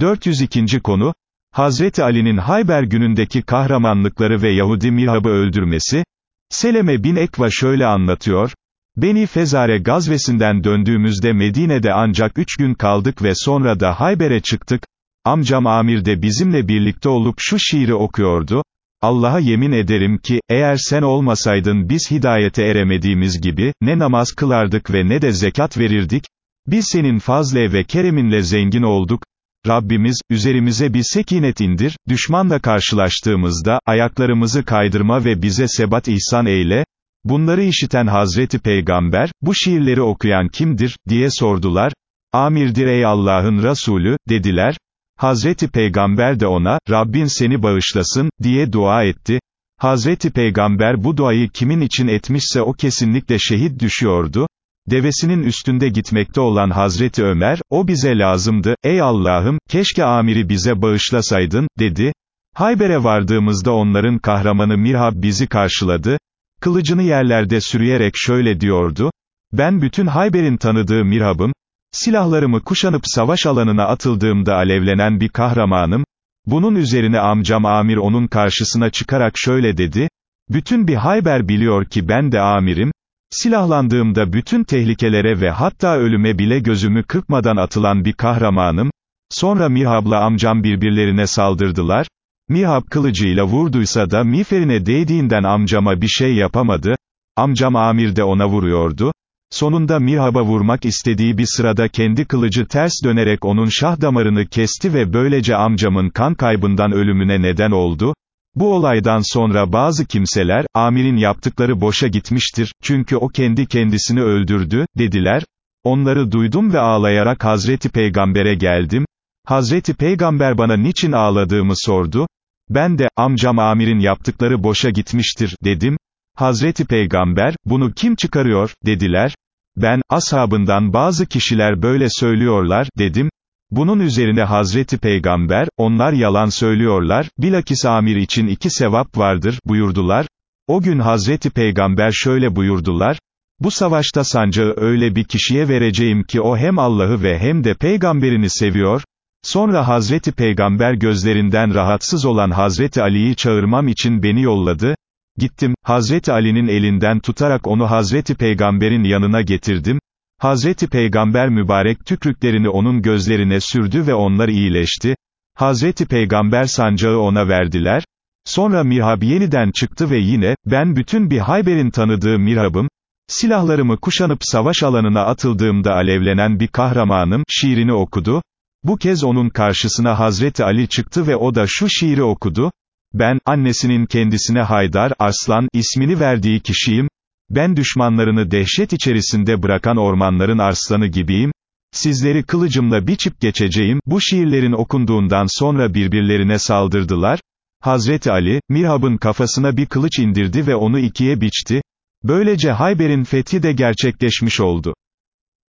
402. konu, Hazreti Ali'nin Hayber günündeki kahramanlıkları ve Yahudi Mihab'ı öldürmesi, Seleme bin Ekva şöyle anlatıyor, Beni Fezare gazvesinden döndüğümüzde Medine'de ancak üç gün kaldık ve sonra da Hayber'e çıktık, amcam Amir de bizimle birlikte olup şu şiiri okuyordu, Allah'a yemin ederim ki, eğer sen olmasaydın biz hidayete eremediğimiz gibi, ne namaz kılardık ve ne de zekat verirdik, biz senin fazle ve kereminle zengin olduk, Rabbimiz, üzerimize bir sekinet indir, düşmanla karşılaştığımızda, ayaklarımızı kaydırma ve bize sebat ihsan eyle, bunları işiten Hazreti Peygamber, bu şiirleri okuyan kimdir, diye sordular, Amirdir ey Allah'ın Resulü, dediler, Hazreti Peygamber de ona, Rabbin seni bağışlasın, diye dua etti, Hazreti Peygamber bu duayı kimin için etmişse o kesinlikle şehit düşüyordu, Devesinin üstünde gitmekte olan Hazreti Ömer, o bize lazımdı, ey Allah'ım, keşke amiri bize bağışlasaydın, dedi. Hayber'e vardığımızda onların kahramanı Mirhab bizi karşıladı, kılıcını yerlerde sürüyerek şöyle diyordu, ben bütün Hayber'in tanıdığı Mirhab'ım, silahlarımı kuşanıp savaş alanına atıldığımda alevlenen bir kahramanım, bunun üzerine amcam Amir onun karşısına çıkarak şöyle dedi, bütün bir Hayber biliyor ki ben de amirim, Silahlandığımda bütün tehlikelere ve hatta ölüme bile gözümü kırpmadan atılan bir kahramanım, sonra Mihab'la amcam birbirlerine saldırdılar, Mihab kılıcıyla vurduysa da miğferine değdiğinden amcama bir şey yapamadı, amcam Amir de ona vuruyordu, sonunda Mihab'a vurmak istediği bir sırada kendi kılıcı ters dönerek onun şah damarını kesti ve böylece amcamın kan kaybından ölümüne neden oldu, bu olaydan sonra bazı kimseler, amirin yaptıkları boşa gitmiştir, çünkü o kendi kendisini öldürdü, dediler, onları duydum ve ağlayarak Hazreti Peygamber'e geldim, Hazreti Peygamber bana niçin ağladığımı sordu, ben de, amcam amirin yaptıkları boşa gitmiştir, dedim, Hazreti Peygamber, bunu kim çıkarıyor, dediler, ben, ashabından bazı kişiler böyle söylüyorlar, dedim, bunun üzerine Hazreti Peygamber, onlar yalan söylüyorlar, bilakis amir için iki sevap vardır, buyurdular. O gün Hazreti Peygamber şöyle buyurdular, bu savaşta sancağı öyle bir kişiye vereceğim ki o hem Allah'ı ve hem de peygamberini seviyor, sonra Hazreti Peygamber gözlerinden rahatsız olan Hazreti Ali'yi çağırmam için beni yolladı, gittim, Hazreti Ali'nin elinden tutarak onu Hazreti Peygamber'in yanına getirdim, Hazreti Peygamber mübarek tükrüklerini onun gözlerine sürdü ve onlar iyileşti. Hazreti Peygamber sancağı ona verdiler. Sonra Mirhab yeniden çıktı ve yine, ben bütün bir Hayber'in tanıdığı Mirhab'ım, silahlarımı kuşanıp savaş alanına atıldığımda alevlenen bir kahramanım, şiirini okudu. Bu kez onun karşısına Hazreti Ali çıktı ve o da şu şiiri okudu. Ben, annesinin kendisine Haydar, Arslan, ismini verdiği kişiyim, ben düşmanlarını dehşet içerisinde bırakan ormanların arslanı gibiyim, sizleri kılıcımla biçip geçeceğim, bu şiirlerin okunduğundan sonra birbirlerine saldırdılar, Hazreti Ali, Mirhab'ın kafasına bir kılıç indirdi ve onu ikiye biçti, böylece Hayber'in fethi de gerçekleşmiş oldu.